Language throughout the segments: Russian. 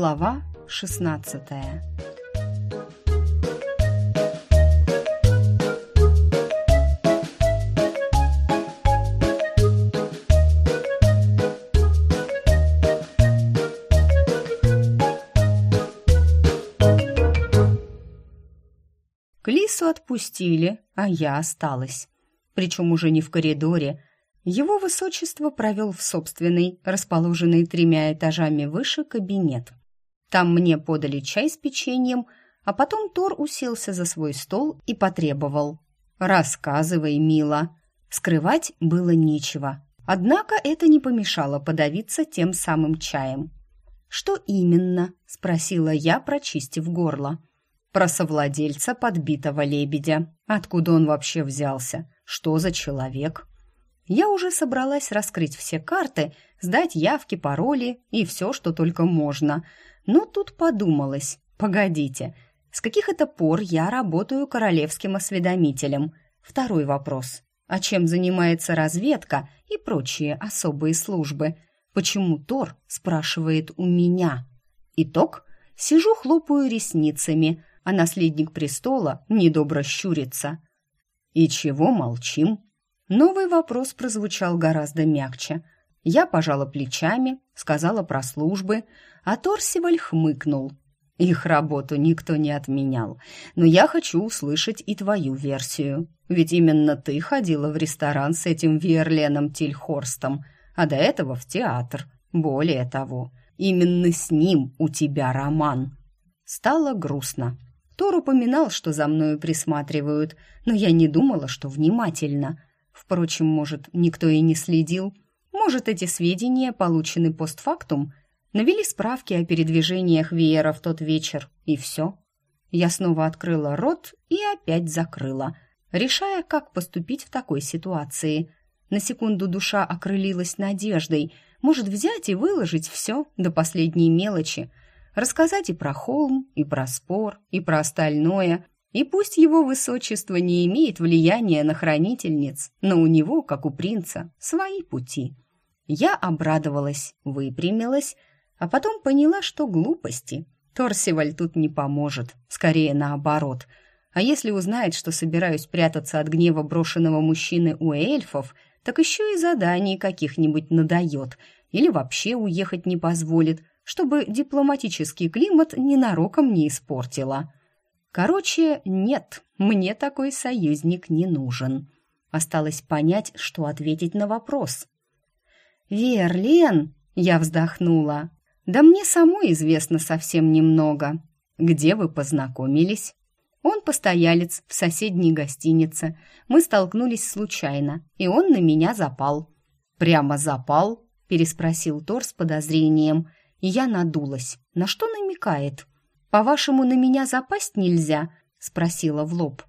Глава 16 Клису отпустили, а я осталась. Причем уже не в коридоре. Его высочество провел в собственный, расположенный тремя этажами выше, кабинет. Там мне подали чай с печеньем, а потом Тор уселся за свой стол и потребовал. «Рассказывай, мила». Скрывать было нечего. Однако это не помешало подавиться тем самым чаем. «Что именно?» – спросила я, прочистив горло. «Про совладельца подбитого лебедя. Откуда он вообще взялся? Что за человек?» Я уже собралась раскрыть все карты, сдать явки, пароли и все, что только можно. Но тут подумалось, погодите, с каких это пор я работаю королевским осведомителем? Второй вопрос. А чем занимается разведка и прочие особые службы? Почему Тор спрашивает у меня? Итог. Сижу, хлопаю ресницами, а наследник престола недобро щурится. «И чего молчим?» Новый вопрос прозвучал гораздо мягче. Я пожала плечами, сказала про службы, а Торсиваль хмыкнул. Их работу никто не отменял, но я хочу услышать и твою версию. Ведь именно ты ходила в ресторан с этим Виерленом Тильхорстом, а до этого в театр. Более того, именно с ним у тебя роман. Стало грустно. Тор упоминал, что за мною присматривают, но я не думала, что внимательно – Впрочем, может, никто и не следил. Может, эти сведения получены постфактум. Навели справки о передвижениях Веера в тот вечер, и все. Я снова открыла рот и опять закрыла, решая, как поступить в такой ситуации. На секунду душа окрылилась надеждой. Может, взять и выложить все до последней мелочи. Рассказать и про холм, и про спор, и про остальное, и пусть его высочество не имеет влияния на хранительниц, но у него, как у принца, свои пути. Я обрадовалась, выпрямилась, а потом поняла, что глупости. Торсиваль тут не поможет, скорее наоборот. А если узнает, что собираюсь прятаться от гнева брошенного мужчины у эльфов, так еще и заданий каких-нибудь надает или вообще уехать не позволит, чтобы дипломатический климат ненароком не испортила. Короче, нет, мне такой союзник не нужен. Осталось понять, что ответить на вопрос. «Верлен!» — я вздохнула. «Да мне самой известно совсем немного. Где вы познакомились?» Он постоялец в соседней гостинице. Мы столкнулись случайно, и он на меня запал. «Прямо запал?» — переспросил Тор с подозрением. Я надулась. На что намекает? «По-вашему, на меня запасть нельзя?» — спросила в лоб.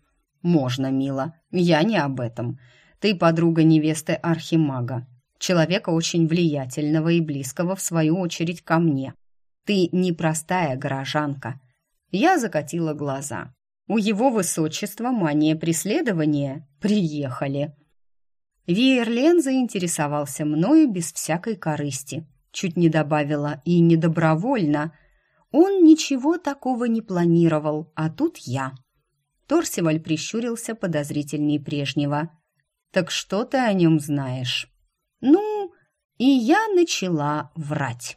«Можно, мила. Я не об этом. Ты подруга невесты Архимага, человека очень влиятельного и близкого, в свою очередь, ко мне. Ты непростая горожанка». Я закатила глаза. «У его высочества мания преследования. Приехали». Виерлен заинтересовался мною без всякой корысти. Чуть не добавила и недобровольно — он ничего такого не планировал, а тут я. Торсиваль прищурился подозрительней прежнего. «Так что ты о нем знаешь?» «Ну...» И я начала врать.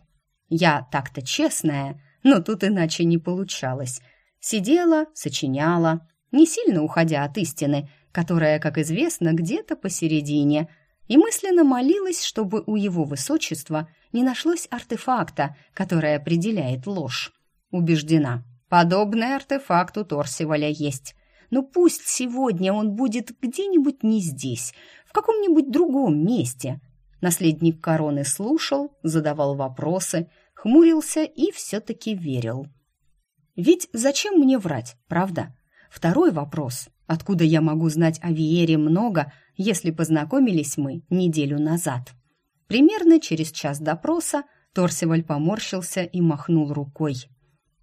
Я так-то честная, но тут иначе не получалось. Сидела, сочиняла, не сильно уходя от истины, которая, как известно, где-то посередине, и мысленно молилась, чтобы у его высочества – не нашлось артефакта, который определяет ложь. Убеждена, подобный артефакт у Торсиваля есть. Но пусть сегодня он будет где-нибудь не здесь, в каком-нибудь другом месте. Наследник короны слушал, задавал вопросы, хмурился и все-таки верил. Ведь зачем мне врать, правда? Второй вопрос. Откуда я могу знать о Виере много, если познакомились мы неделю назад? Примерно через час допроса Торсиваль поморщился и махнул рукой.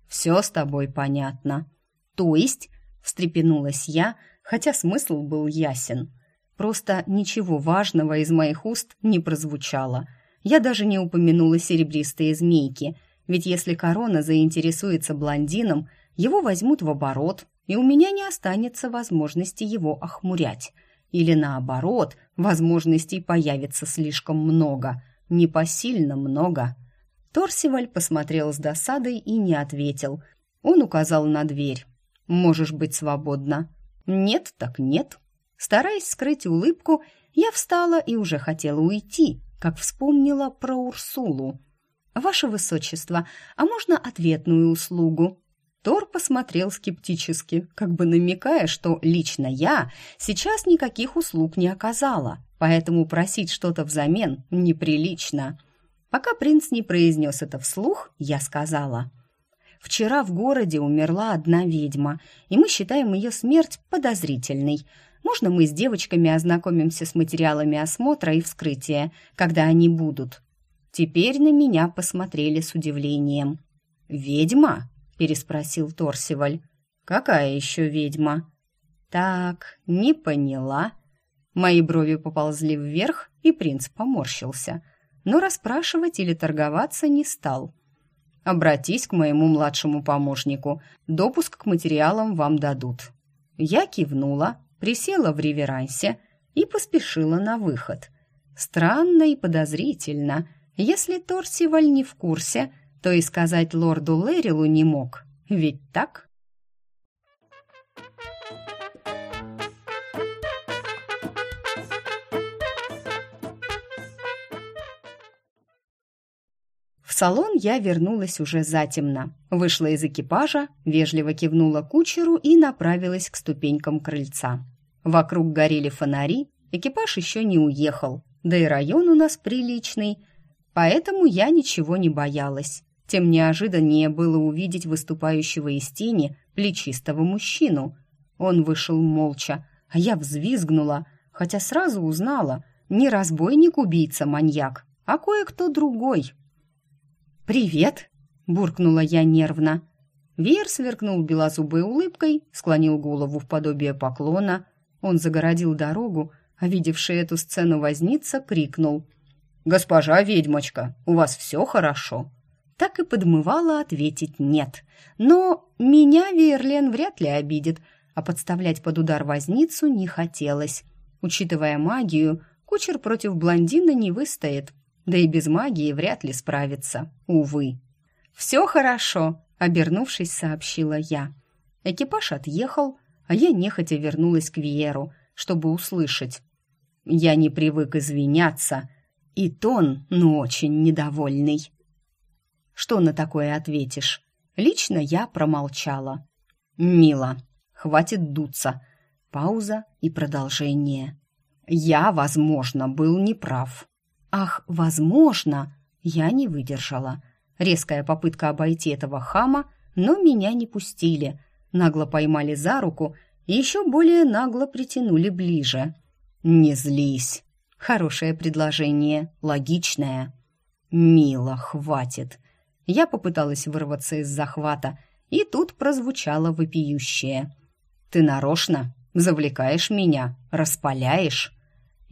«Все с тобой понятно». «То есть?» — встрепенулась я, хотя смысл был ясен. Просто ничего важного из моих уст не прозвучало. Я даже не упомянула серебристые змейки, Ведь если корона заинтересуется блондином, его возьмут в оборот, и у меня не останется возможности его охмурять. Или наоборот, возможностей появится слишком много, непосильно много. Торсиваль посмотрел с досадой и не ответил. Он указал на дверь. «Можешь быть свободна». «Нет, так нет». Стараясь скрыть улыбку, я встала и уже хотела уйти, как вспомнила про Урсулу. «Ваше высочество, а можно ответную услугу?» Тор посмотрел скептически, как бы намекая, что лично я сейчас никаких услуг не оказала, поэтому просить что-то взамен неприлично. Пока принц не произнес это вслух, я сказала. «Вчера в городе умерла одна ведьма, и мы считаем ее смерть подозрительной. Можно мы с девочками ознакомимся с материалами осмотра и вскрытия, когда они будут?» Теперь на меня посмотрели с удивлением. «Ведьма?» Переспросил Торсиваль. Какая еще ведьма? Так, не поняла. Мои брови поползли вверх, и принц поморщился, но расспрашивать или торговаться не стал. Обратись к моему младшему помощнику. Допуск к материалам вам дадут. Я кивнула, присела в реверансе и поспешила на выход. Странно и подозрительно. Если Торсиваль не в курсе, то и сказать лорду Лэрилу не мог. Ведь так? В салон я вернулась уже затемно. Вышла из экипажа, вежливо кивнула кучеру и направилась к ступенькам крыльца. Вокруг горели фонари, экипаж еще не уехал, да и район у нас приличный, поэтому я ничего не боялась тем неожиданнее было увидеть выступающего из тени плечистого мужчину. Он вышел молча, а я взвизгнула, хотя сразу узнала, не разбойник-убийца-маньяк, а кое-кто другой. «Привет!» — буркнула я нервно. Веер сверкнул белозубой улыбкой, склонил голову в подобие поклона. Он загородил дорогу, а видевший эту сцену возница крикнул. «Госпожа ведьмочка, у вас все хорошо?» Так и подмывала ответить «нет». Но меня Верлен вряд ли обидит, а подставлять под удар возницу не хотелось. Учитывая магию, кучер против блондина не выстоит, да и без магии вряд ли справится, увы. «Все хорошо», — обернувшись, сообщила я. Экипаж отъехал, а я нехотя вернулась к Виеру, чтобы услышать. Я не привык извиняться, и тон, ну, очень недовольный. Что на такое ответишь? Лично я промолчала. Мила, хватит дуться. Пауза и продолжение. Я, возможно, был неправ. Ах, возможно, я не выдержала. Резкая попытка обойти этого хама, но меня не пустили. Нагло поймали за руку и еще более нагло притянули ближе. Не злись. Хорошее предложение, логичное. Мила, хватит. Я попыталась вырваться из захвата, и тут прозвучало вопиющее. «Ты нарочно завлекаешь меня, распаляешь?»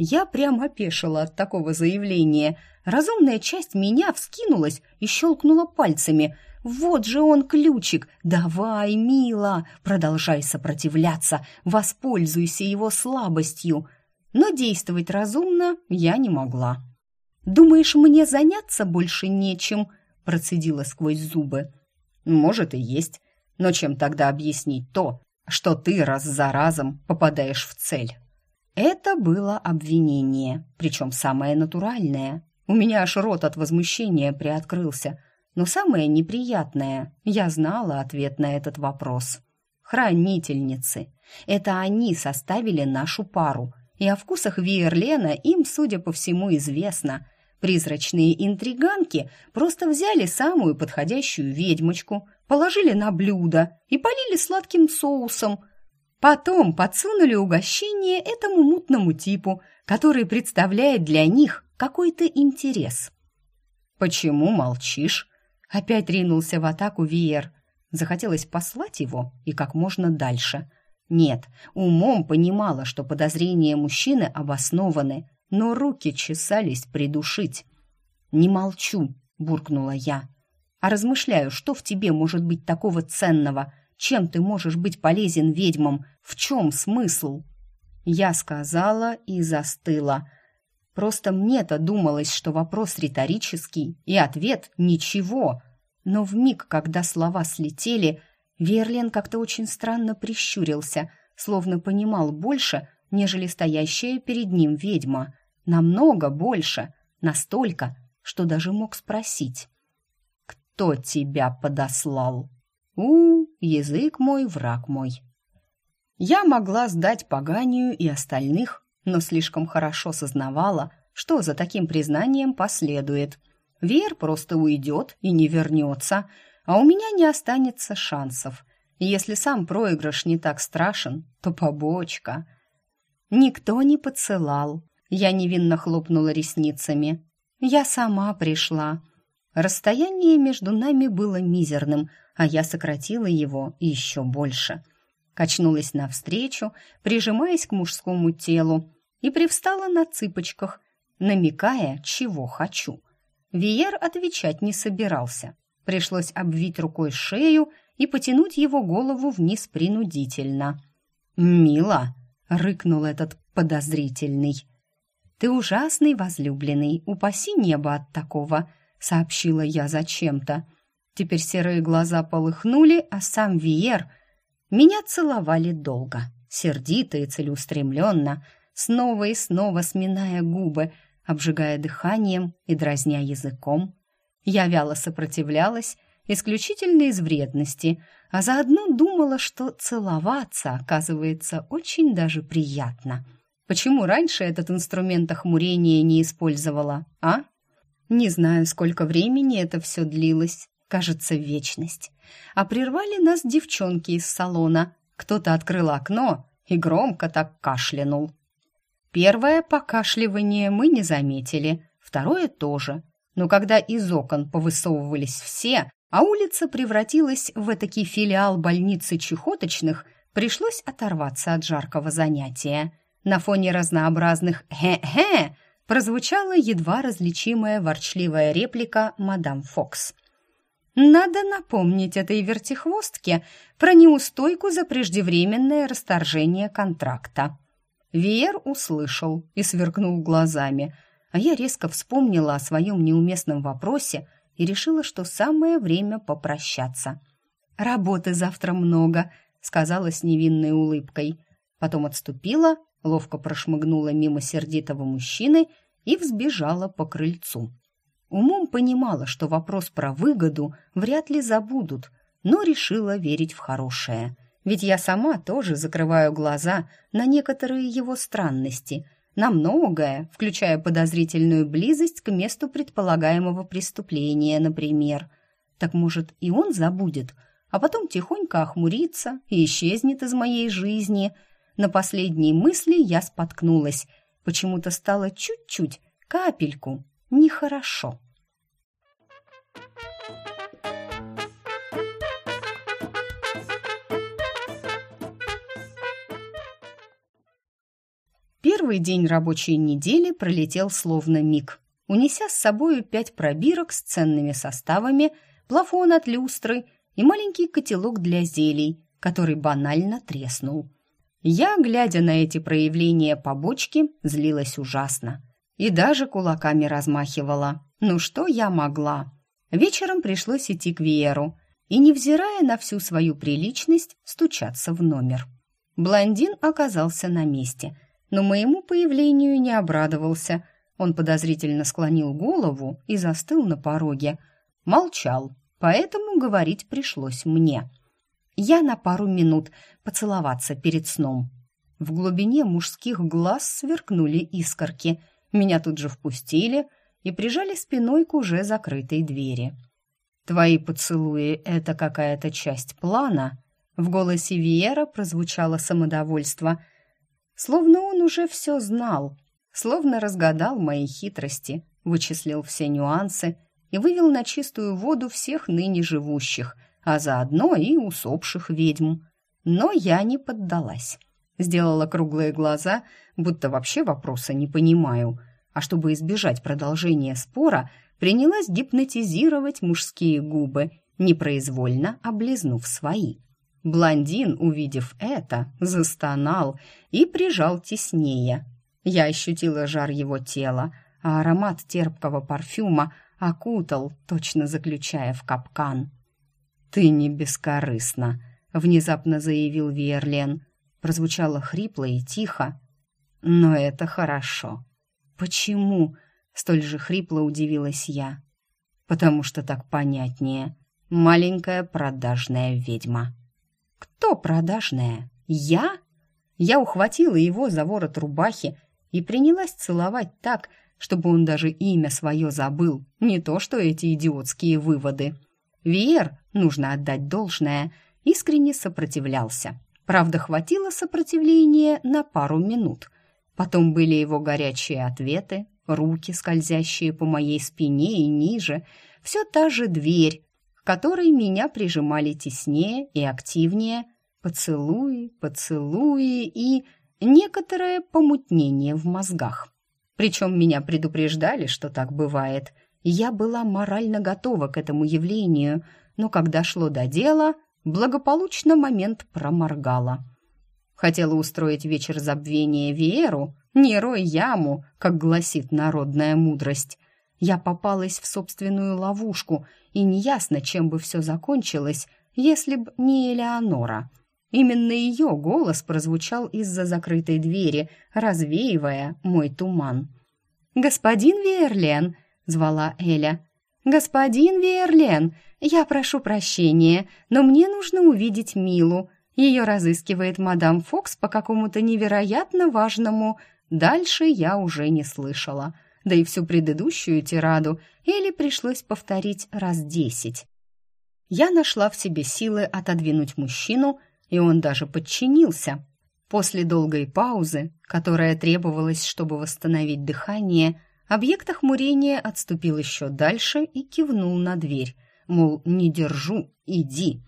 Я прямо опешила от такого заявления. Разумная часть меня вскинулась и щелкнула пальцами. «Вот же он, ключик! Давай, мила, продолжай сопротивляться, воспользуйся его слабостью!» Но действовать разумно я не могла. «Думаешь, мне заняться больше нечем?» Процедила сквозь зубы. Может и есть, но чем тогда объяснить то, что ты раз за разом попадаешь в цель? Это было обвинение, причем самое натуральное. У меня аж рот от возмущения приоткрылся. Но самое неприятное, я знала ответ на этот вопрос. Хранительницы. Это они составили нашу пару. И о вкусах Виерлена им, судя по всему, известно – Призрачные интриганки просто взяли самую подходящую ведьмочку, положили на блюдо и полили сладким соусом. Потом подсунули угощение этому мутному типу, который представляет для них какой-то интерес. «Почему молчишь?» Опять ринулся в атаку Виер. Захотелось послать его и как можно дальше. Нет, умом понимала, что подозрения мужчины обоснованы, но руки чесались придушить. «Не молчу», — буркнула я. а размышляю, что в тебе может быть такого ценного, чем ты можешь быть полезен ведьмам, в чем смысл? Я сказала и застыла. Просто мне-то думалось, что вопрос риторический, и ответ — ничего. Но в миг, когда слова слетели, Верлен как-то очень странно прищурился, словно понимал больше, нежели стоящая перед ним ведьма. Намного больше, настолько, что даже мог спросить. «Кто тебя подослал?» «У, язык мой, враг мой». Я могла сдать поганию и остальных, но слишком хорошо сознавала, что за таким признанием последует. Вер просто уйдет и не вернется, а у меня не останется шансов. Если сам проигрыш не так страшен, то побочка. Никто не поцелал. Я невинно хлопнула ресницами. Я сама пришла. Расстояние между нами было мизерным, а я сократила его еще больше. Качнулась навстречу, прижимаясь к мужскому телу, и привстала на цыпочках, намекая, чего хочу. Виер отвечать не собирался. Пришлось обвить рукой шею и потянуть его голову вниз принудительно. «Мила!» — рыкнул этот подозрительный. «Ты ужасный возлюбленный, упаси небо от такого!» — сообщила я зачем-то. Теперь серые глаза полыхнули, а сам Виер... Меня целовали долго, сердито и целеустремленно, снова и снова сминая губы, обжигая дыханием и дразня языком. Я вяло сопротивлялась, исключительно из вредности, а заодно думала, что целоваться, оказывается, очень даже приятно. Почему раньше этот инструмент охмурения не использовала, а? Не знаю, сколько времени это все длилось, кажется, вечность. А прервали нас девчонки из салона. Кто-то открыл окно и громко так кашлянул. Первое покашливание мы не заметили, второе тоже. Но когда из окон повысовывались все, а улица превратилась в этакий филиал больницы чехоточных, пришлось оторваться от жаркого занятия. На фоне разнообразных «хе-хе» прозвучала едва различимая ворчливая реплика мадам Фокс. Надо напомнить этой вертихвостке про неустойку за преждевременное расторжение контракта. Виер услышал и сверкнул глазами, а я резко вспомнила о своем неуместном вопросе и решила, что самое время попрощаться. «Работы завтра много», — сказала с невинной улыбкой. Потом отступила, ловко прошмыгнула мимо сердитого мужчины и взбежала по крыльцу. Умом понимала, что вопрос про выгоду вряд ли забудут, но решила верить в хорошее — ведь я сама тоже закрываю глаза на некоторые его странности, на многое, включая подозрительную близость к месту предполагаемого преступления, например. Так может и он забудет, а потом тихонько охмурится и исчезнет из моей жизни. На последней мысли я споткнулась. Почему-то стало чуть-чуть, капельку, нехорошо. Первый день рабочей недели пролетел словно миг, унеся с собою пять пробирок с ценными составами, плафон от люстры и маленький котелок для зелий, который банально треснул. Я, глядя на эти проявления побочки, злилась ужасно и даже кулаками размахивала. Ну что я могла? Вечером пришлось идти к Вееру и, невзирая на всю свою приличность, стучаться в номер. Блондин оказался на месте – но моему появлению не обрадовался. Он подозрительно склонил голову и застыл на пороге. Молчал, поэтому говорить пришлось мне. Я на пару минут поцеловаться перед сном. В глубине мужских глаз сверкнули искорки. Меня тут же впустили и прижали спиной к уже закрытой двери. «Твои поцелуи — это какая-то часть плана?» В голосе Виера прозвучало самодовольство — Словно он уже все знал, словно разгадал мои хитрости, вычислил все нюансы и вывел на чистую воду всех ныне живущих, а заодно и усопших ведьм. Но я не поддалась. Сделала круглые глаза, будто вообще вопроса не понимаю. А чтобы избежать продолжения спора, принялась гипнотизировать мужские губы, непроизвольно облизнув свои. Блондин, увидев это, застонал и прижал теснее. Я ощутила жар его тела, а аромат терпкого парфюма окутал, точно заключая в капкан. «Ты не бескорыстна», — внезапно заявил Верлен. Прозвучало хрипло и тихо. «Но это хорошо». «Почему?» — столь же хрипло удивилась я. «Потому что так понятнее. Маленькая продажная ведьма». «Кто продажная? Я?» Я ухватила его за ворот рубахи и принялась целовать так, чтобы он даже имя свое забыл, не то что эти идиотские выводы. Виер, нужно отдать должное, искренне сопротивлялся. Правда, хватило сопротивления на пару минут. Потом были его горячие ответы, руки, скользящие по моей спине и ниже, все та же дверь, к которой меня прижимали теснее и активнее, поцелуи, поцелуи и некоторое помутнение в мозгах. Причем меня предупреждали, что так бывает. Я была морально готова к этому явлению, но когда шло до дела, благополучно момент проморгала. Хотела устроить вечер забвения Вееру, не рой яму, как гласит народная мудрость. Я попалась в собственную ловушку, и неясно, чем бы все закончилось, если б не Элеонора. Именно ее голос прозвучал из-за закрытой двери, развеивая мой туман. «Господин Верлен!» — звала Эля. «Господин Верлен, я прошу прощения, но мне нужно увидеть Милу. Ее разыскивает мадам Фокс по какому-то невероятно важному. Дальше я уже не слышала. Да и всю предыдущую тираду Эле пришлось повторить раз десять. Я нашла в себе силы отодвинуть мужчину и он даже подчинился. После долгой паузы, которая требовалась, чтобы восстановить дыхание, объект охмурения отступил еще дальше и кивнул на дверь, мол, не держу, иди.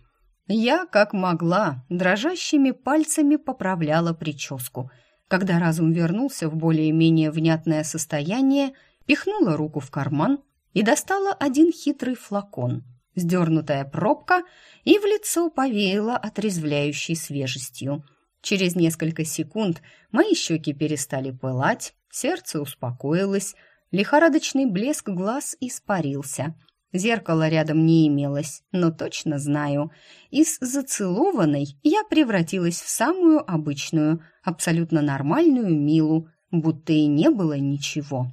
Я, как могла, дрожащими пальцами поправляла прическу. Когда разум вернулся в более-менее внятное состояние, пихнула руку в карман и достала один хитрый флакон – Сдернутая пробка и в лицо повеяло отрезвляющей свежестью. Через несколько секунд мои щеки перестали пылать, сердце успокоилось, лихорадочный блеск глаз испарился. Зеркала рядом не имелось, но точно знаю, из зацелованной я превратилась в самую обычную, абсолютно нормальную Милу, будто и не было ничего.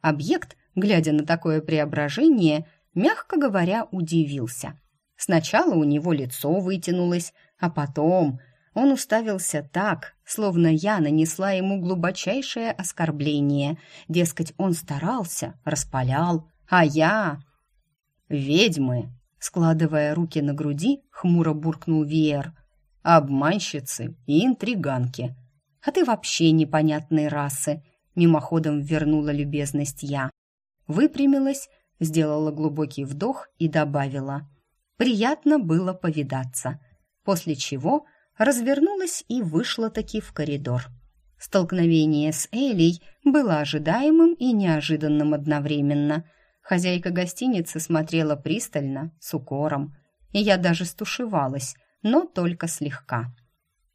Объект, глядя на такое преображение, — мягко говоря, удивился. Сначала у него лицо вытянулось, а потом он уставился так, словно я нанесла ему глубочайшее оскорбление. Дескать, он старался, распалял, а я... «Ведьмы!» — складывая руки на груди, хмуро буркнул Виер. «Обманщицы и интриганки. А ты вообще непонятной расы!» — мимоходом вернула любезность я. Выпрямилась сделала глубокий вдох и добавила «Приятно было повидаться», после чего развернулась и вышла таки в коридор. Столкновение с Элей было ожидаемым и неожиданным одновременно. Хозяйка гостиницы смотрела пристально, с укором, и я даже стушевалась, но только слегка.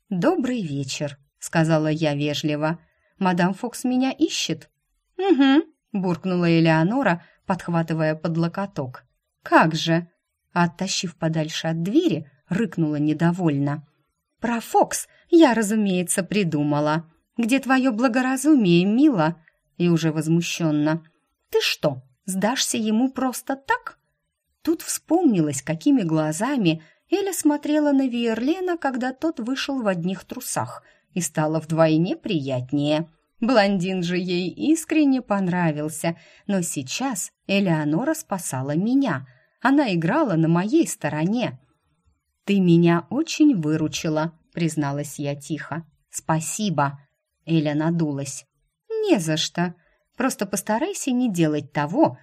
«Добрый вечер», — сказала я вежливо. «Мадам Фокс меня ищет?» «Угу», — буркнула Элеонора, подхватывая под локоток. «Как же!» оттащив подальше от двери, рыкнула недовольно. «Про Фокс я, разумеется, придумала. Где твое благоразумие, мила?» И уже возмущенно. «Ты что, сдашься ему просто так?» Тут вспомнилось, какими глазами Эля смотрела на Виерлена, когда тот вышел в одних трусах, и стало вдвойне приятнее. Блондин же ей искренне понравился, но сейчас Элеонора спасала меня. Она играла на моей стороне. «Ты меня очень выручила», — призналась я тихо. «Спасибо», — Эля надулась. «Не за что. Просто постарайся не делать того,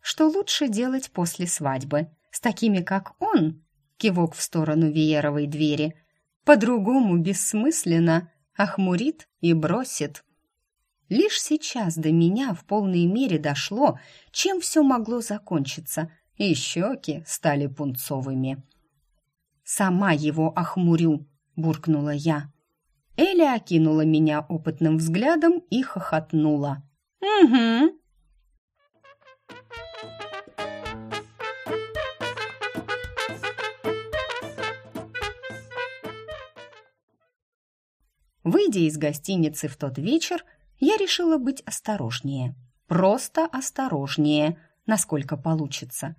что лучше делать после свадьбы. С такими, как он», — кивок в сторону Вееровой двери, «по-другому бессмысленно, охмурит и бросит». Лишь сейчас до меня в полной мере дошло, чем все могло закончиться, и щеки стали пунцовыми. «Сама его охмурю», — буркнула я. Эля окинула меня опытным взглядом и хохотнула. «Угу». Выйдя из гостиницы в тот вечер, я решила быть осторожнее. Просто осторожнее, насколько получится.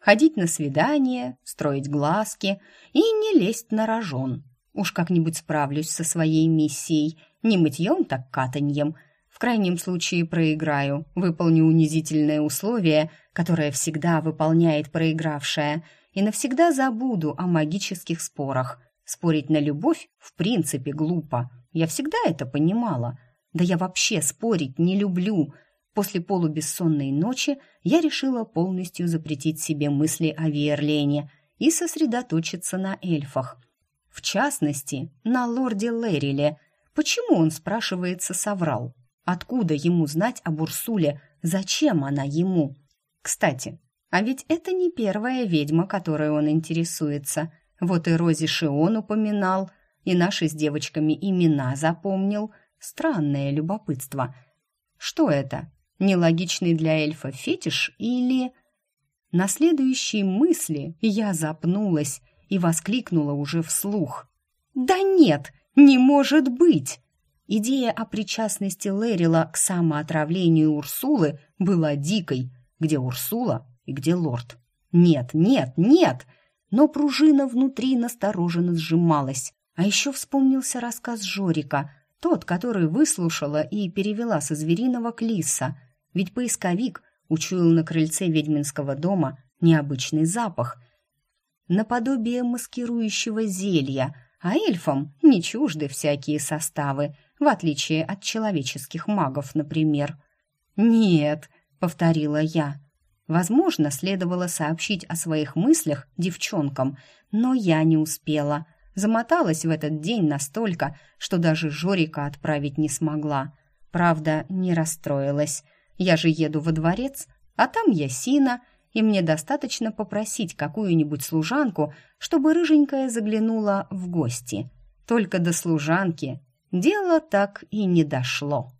Ходить на свидание, строить глазки и не лезть на рожон. Уж как-нибудь справлюсь со своей миссией, не мытьем, так катаньем. В крайнем случае проиграю, выполню унизительное условие, которое всегда выполняет проигравшая, и навсегда забуду о магических спорах. Спорить на любовь в принципе глупо. Я всегда это понимала. Да я вообще спорить не люблю. После полубессонной ночи я решила полностью запретить себе мысли о Верлене и сосредоточиться на эльфах – в частности, на лорде Лериле. Почему он, спрашивается, соврал? Откуда ему знать об Урсуле? Зачем она ему? Кстати, а ведь это не первая ведьма, которой он интересуется. Вот и Рози Шион упоминал, и наши с девочками имена запомнил. Странное любопытство. Что это? Нелогичный для эльфа фетиш или... На следующей мысли я запнулась и воскликнула уже вслух. «Да нет, не может быть!» Идея о причастности Лерила к самоотравлению Урсулы была дикой. Где Урсула и где лорд? Нет, нет, нет! Но пружина внутри настороженно сжималась. А еще вспомнился рассказ Жорика, тот, который выслушала и перевела со звериного к лиса. Ведь поисковик учуял на крыльце ведьминского дома необычный запах — наподобие маскирующего зелья, а эльфам не чужды всякие составы, в отличие от человеческих магов, например. «Нет», — повторила я. Возможно, следовало сообщить о своих мыслях девчонкам, но я не успела. Замоталась в этот день настолько, что даже Жорика отправить не смогла. Правда, не расстроилась. Я же еду во дворец, а там Ясина — и мне достаточно попросить какую-нибудь служанку, чтобы рыженькая заглянула в гости. Только до служанки дело так и не дошло.